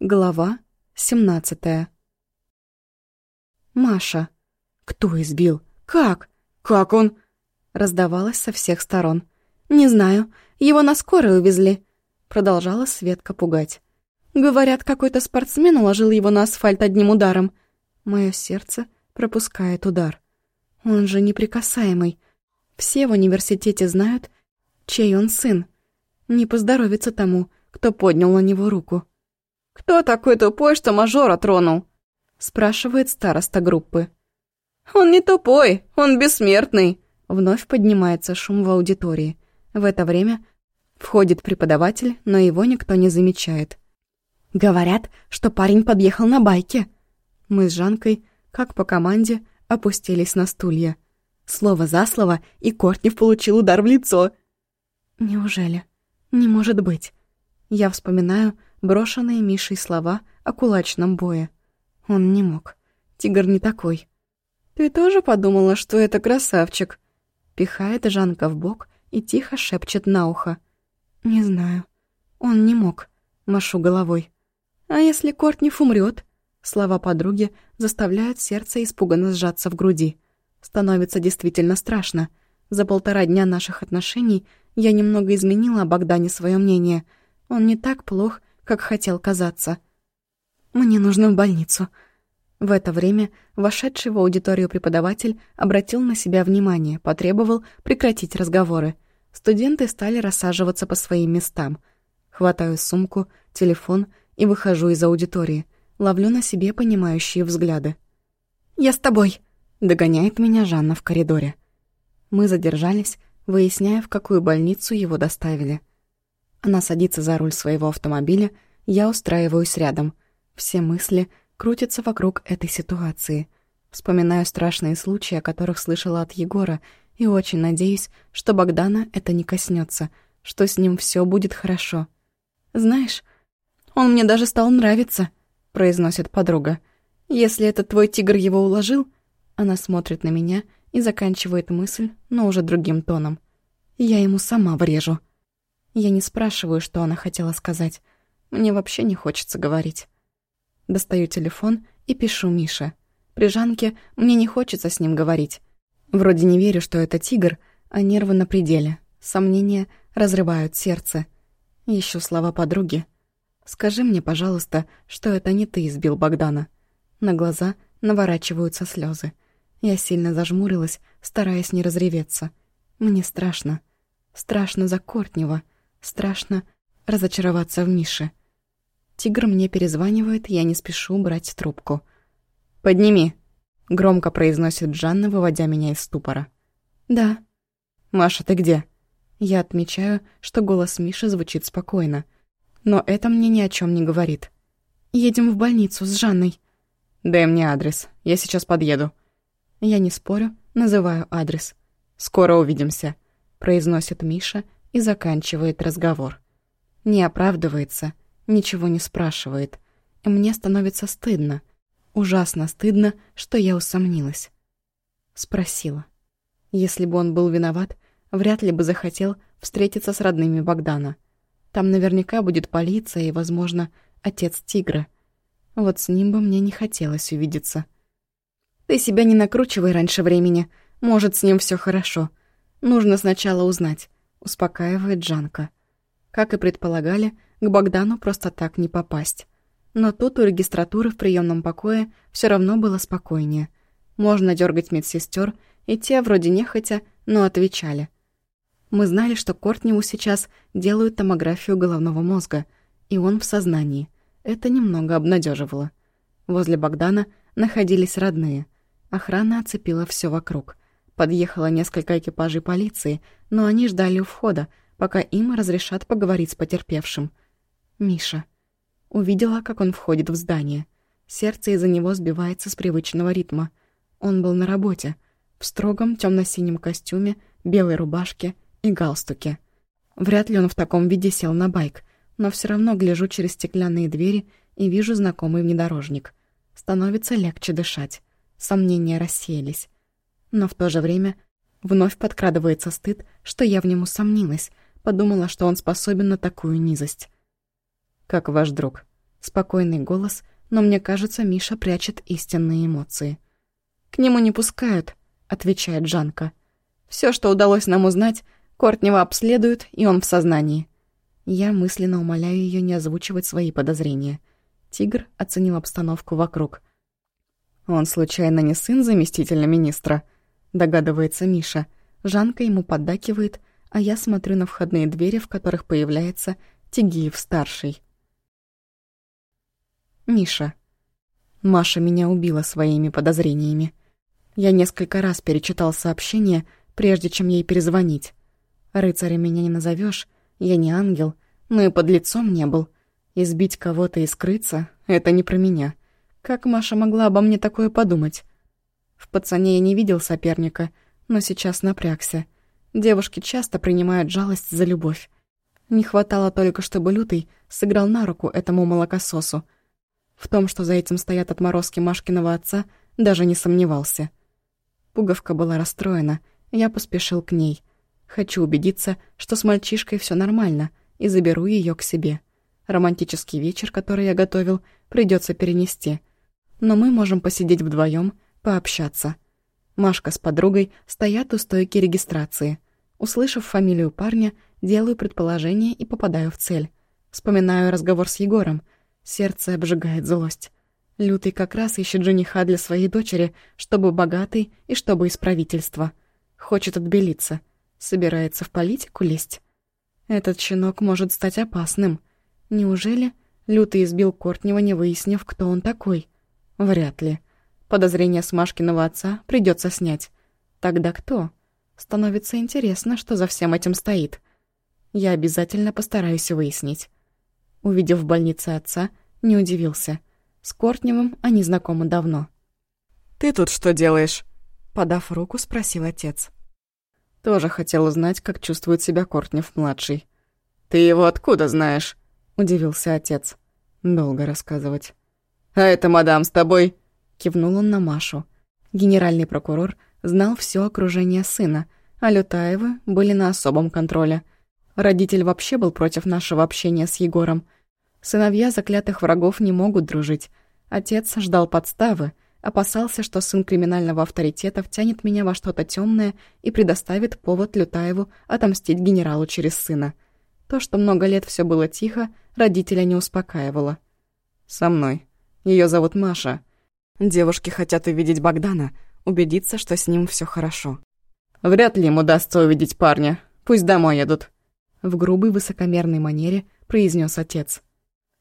Глава 17 Маша. Кто избил? Как? Как он? Раздавалось со всех сторон. Не знаю. Его на скорой увезли. Продолжала Светка пугать. Говорят, какой-то спортсмен уложил его на асфальт одним ударом. Мое сердце пропускает удар. Он же неприкасаемый. Все в университете знают, чей он сын. Не поздоровится тому, кто поднял на него руку. «Кто такой тупой, что мажора тронул?» спрашивает староста группы. «Он не тупой, он бессмертный!» Вновь поднимается шум в аудитории. В это время входит преподаватель, но его никто не замечает. «Говорят, что парень подъехал на байке». Мы с Жанкой, как по команде, опустились на стулья. Слово за слово, и Кортнев получил удар в лицо. «Неужели? Не может быть». Я вспоминаю, брошенные Мишей слова о кулачном бое. Он не мог. Тигр не такой. «Ты тоже подумала, что это красавчик?» Пихает Жанка в бок и тихо шепчет на ухо. «Не знаю. Он не мог». Машу головой. «А если Кортнев умрет? Слова подруги заставляют сердце испуганно сжаться в груди. Становится действительно страшно. За полтора дня наших отношений я немного изменила о Богдане свое мнение. Он не так плох, как хотел казаться. «Мне нужно в больницу». В это время вошедший в аудиторию преподаватель обратил на себя внимание, потребовал прекратить разговоры. Студенты стали рассаживаться по своим местам. Хватаю сумку, телефон и выхожу из аудитории. Ловлю на себе понимающие взгляды. «Я с тобой!» — догоняет меня Жанна в коридоре. Мы задержались, выясняя, в какую больницу его доставили. Она садится за руль своего автомобиля, я устраиваюсь рядом. Все мысли крутятся вокруг этой ситуации. Вспоминаю страшные случаи, о которых слышала от Егора, и очень надеюсь, что Богдана это не коснется, что с ним все будет хорошо. «Знаешь, он мне даже стал нравиться», — произносит подруга. «Если этот твой тигр его уложил...» Она смотрит на меня и заканчивает мысль, но уже другим тоном. «Я ему сама врежу». Я не спрашиваю, что она хотела сказать. Мне вообще не хочется говорить. Достаю телефон и пишу Мише. При Жанке мне не хочется с ним говорить. Вроде не верю, что это тигр, а нервы на пределе. Сомнения разрывают сердце. Ищу слова подруги. «Скажи мне, пожалуйста, что это не ты избил Богдана». На глаза наворачиваются слезы. Я сильно зажмурилась, стараясь не разреветься. Мне страшно. Страшно за Кортнева. Страшно разочароваться в Мише. Тигр мне перезванивает, я не спешу брать трубку. «Подними!» — громко произносит Жанна, выводя меня из ступора. «Да». «Маша, ты где?» Я отмечаю, что голос Миши звучит спокойно. Но это мне ни о чем не говорит. «Едем в больницу с Жанной». «Дай мне адрес, я сейчас подъеду». Я не спорю, называю адрес. «Скоро увидимся», — произносит Миша и заканчивает разговор. Не оправдывается, ничего не спрашивает. И мне становится стыдно. Ужасно стыдно, что я усомнилась. Спросила. Если бы он был виноват, вряд ли бы захотел встретиться с родными Богдана. Там наверняка будет полиция и, возможно, отец тигра. Вот с ним бы мне не хотелось увидеться. Ты себя не накручивай раньше времени. Может, с ним все хорошо. Нужно сначала узнать, успокаивает Жанка. Как и предполагали, к Богдану просто так не попасть. Но тут у регистратуры в приемном покое все равно было спокойнее. Можно дергать медсестер, и те вроде нехотя, но отвечали. Мы знали, что Кортневу сейчас делают томографию головного мозга, и он в сознании. Это немного обнадеживало. Возле Богдана находились родные. Охрана оцепила все вокруг. Подъехало несколько экипажей полиции, но они ждали у входа, пока им разрешат поговорить с потерпевшим. Миша. Увидела, как он входит в здание. Сердце из-за него сбивается с привычного ритма. Он был на работе, в строгом темно синем костюме, белой рубашке и галстуке. Вряд ли он в таком виде сел на байк, но все равно гляжу через стеклянные двери и вижу знакомый внедорожник. Становится легче дышать. Сомнения рассеялись. Но в то же время вновь подкрадывается стыд, что я в нем усомнилась, подумала, что он способен на такую низость. «Как ваш друг?» Спокойный голос, но мне кажется, Миша прячет истинные эмоции. «К нему не пускают», — отвечает Жанка. Все, что удалось нам узнать, Кортнева обследуют, и он в сознании. Я мысленно умоляю ее не озвучивать свои подозрения. Тигр оценил обстановку вокруг. «Он, случайно, не сын заместителя министра?» — догадывается Миша. Жанка ему поддакивает, а я смотрю на входные двери, в которых появляется Тигиев-старший. Миша. Маша меня убила своими подозрениями. Я несколько раз перечитал сообщение, прежде чем ей перезвонить. Рыцаря меня не назовешь, я не ангел, но и под лицом не был. Избить кого-то и скрыться — это не про меня. Как Маша могла обо мне такое подумать? В пацане я не видел соперника, но сейчас напрягся. Девушки часто принимают жалость за любовь. Не хватало только, чтобы Лютый сыграл на руку этому молокососу. В том, что за этим стоят отморозки Машкиного отца, даже не сомневался. Пуговка была расстроена, я поспешил к ней. Хочу убедиться, что с мальчишкой все нормально, и заберу ее к себе. Романтический вечер, который я готовил, придется перенести. Но мы можем посидеть вдвоем, пообщаться. Машка с подругой стоят у стойки регистрации. Услышав фамилию парня, делаю предположение и попадаю в цель. Вспоминаю разговор с Егором. Сердце обжигает злость. Лютый как раз ищет жениха для своей дочери, чтобы богатый и чтобы из правительства. Хочет отбелиться. Собирается в политику лезть. Этот щенок может стать опасным. Неужели Лютый избил Кортнева, не выяснив, кто он такой? Вряд ли. Подозрение с Машкиного отца придется снять. Тогда кто? Становится интересно, что за всем этим стоит. Я обязательно постараюсь выяснить. Увидев в больнице отца, не удивился. С Кортневым они знакомы давно. «Ты тут что делаешь?» Подав руку, спросил отец. Тоже хотел узнать, как чувствует себя Кортнев-младший. «Ты его откуда знаешь?» — удивился отец. Долго рассказывать. «А это мадам с тобой?» Кивнул он на Машу. Генеральный прокурор знал все окружение сына, а Лютаевы были на особом контроле. Родитель вообще был против нашего общения с Егором. Сыновья заклятых врагов не могут дружить. Отец ждал подставы, опасался, что сын криминального авторитета втянет меня во что-то темное и предоставит повод Лютаеву отомстить генералу через сына. То, что много лет все было тихо, родителя не успокаивало. «Со мной. Ее зовут Маша. Девушки хотят увидеть Богдана, убедиться, что с ним все хорошо. Вряд ли им удастся увидеть парня. Пусть домой едут. В грубой высокомерной манере произнес отец.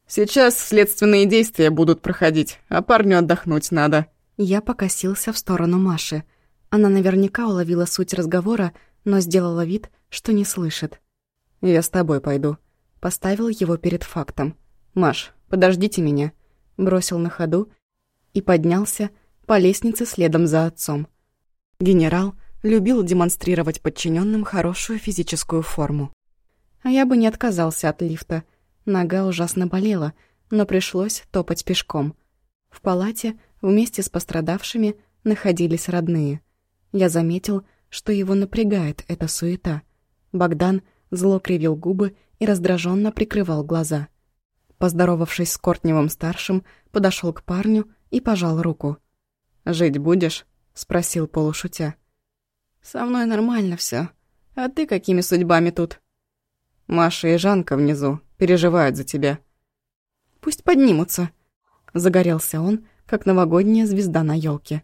Сейчас следственные действия будут проходить, а парню отдохнуть надо. Я покосился в сторону Маши. Она наверняка уловила суть разговора, но сделала вид, что не слышит. «Я с тобой пойду». Поставил его перед фактом. «Маш, подождите меня». Бросил на ходу и поднялся по лестнице следом за отцом. Генерал любил демонстрировать подчиненным хорошую физическую форму. А я бы не отказался от лифта. Нога ужасно болела, но пришлось топать пешком. В палате вместе с пострадавшими находились родные. Я заметил, что его напрягает эта суета. Богдан зло кривил губы и раздраженно прикрывал глаза. Поздоровавшись с Кортневым-старшим, подошел к парню и пожал руку. «Жить будешь?» — спросил полушутя. «Со мной нормально все. А ты какими судьбами тут?» «Маша и Жанка внизу переживают за тебя». «Пусть поднимутся», — загорелся он, как новогодняя звезда на елке.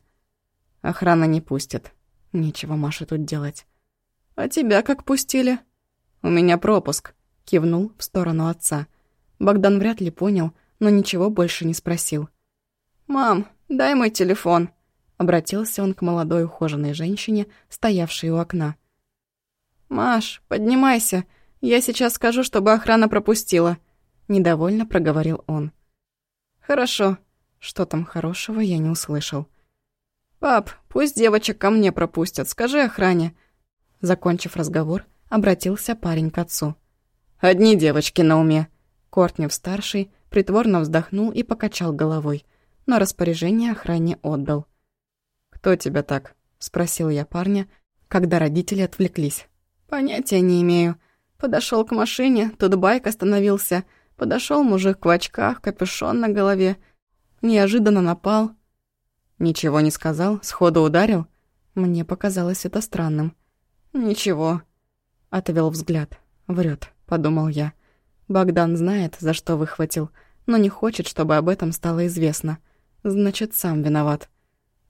«Охрана не пустит. Нечего Маше тут делать». «А тебя как пустили?» «У меня пропуск», — кивнул в сторону отца. Богдан вряд ли понял, но ничего больше не спросил. «Мам, дай мой телефон», — обратился он к молодой ухоженной женщине, стоявшей у окна. «Маш, поднимайся, я сейчас скажу, чтобы охрана пропустила», — недовольно проговорил он. «Хорошо». Что там хорошего, я не услышал. «Пап, пусть девочек ко мне пропустят, скажи охране». Закончив разговор, обратился парень к отцу. «Одни девочки на уме». Кортнев-старший притворно вздохнул и покачал головой но распоряжение охране отдал. «Кто тебя так?» — спросил я парня, когда родители отвлеклись. «Понятия не имею. Подошел к машине, тут байк остановился, Подошел мужик в очках, капюшон на голове. Неожиданно напал. Ничего не сказал, сходу ударил. Мне показалось это странным. «Ничего», — отвел взгляд. Врет, подумал я. Богдан знает, за что выхватил, но не хочет, чтобы об этом стало известно. Значит, сам виноват.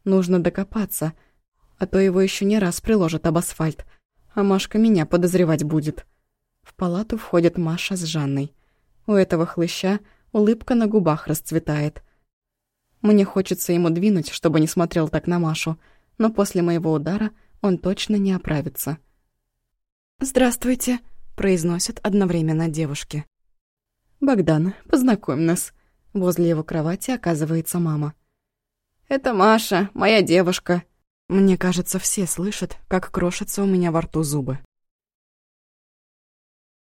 Нужно докопаться, а то его еще не раз приложат об асфальт, а Машка меня подозревать будет. В палату входит Маша с Жанной. У этого хлыща улыбка на губах расцветает. Мне хочется ему двинуть, чтобы не смотрел так на Машу, но после моего удара он точно не оправится. «Здравствуйте», — произносят одновременно девушки. «Богдан, познакомь нас». Возле его кровати оказывается мама. «Это Маша, моя девушка». Мне кажется, все слышат, как крошатся у меня во рту зубы.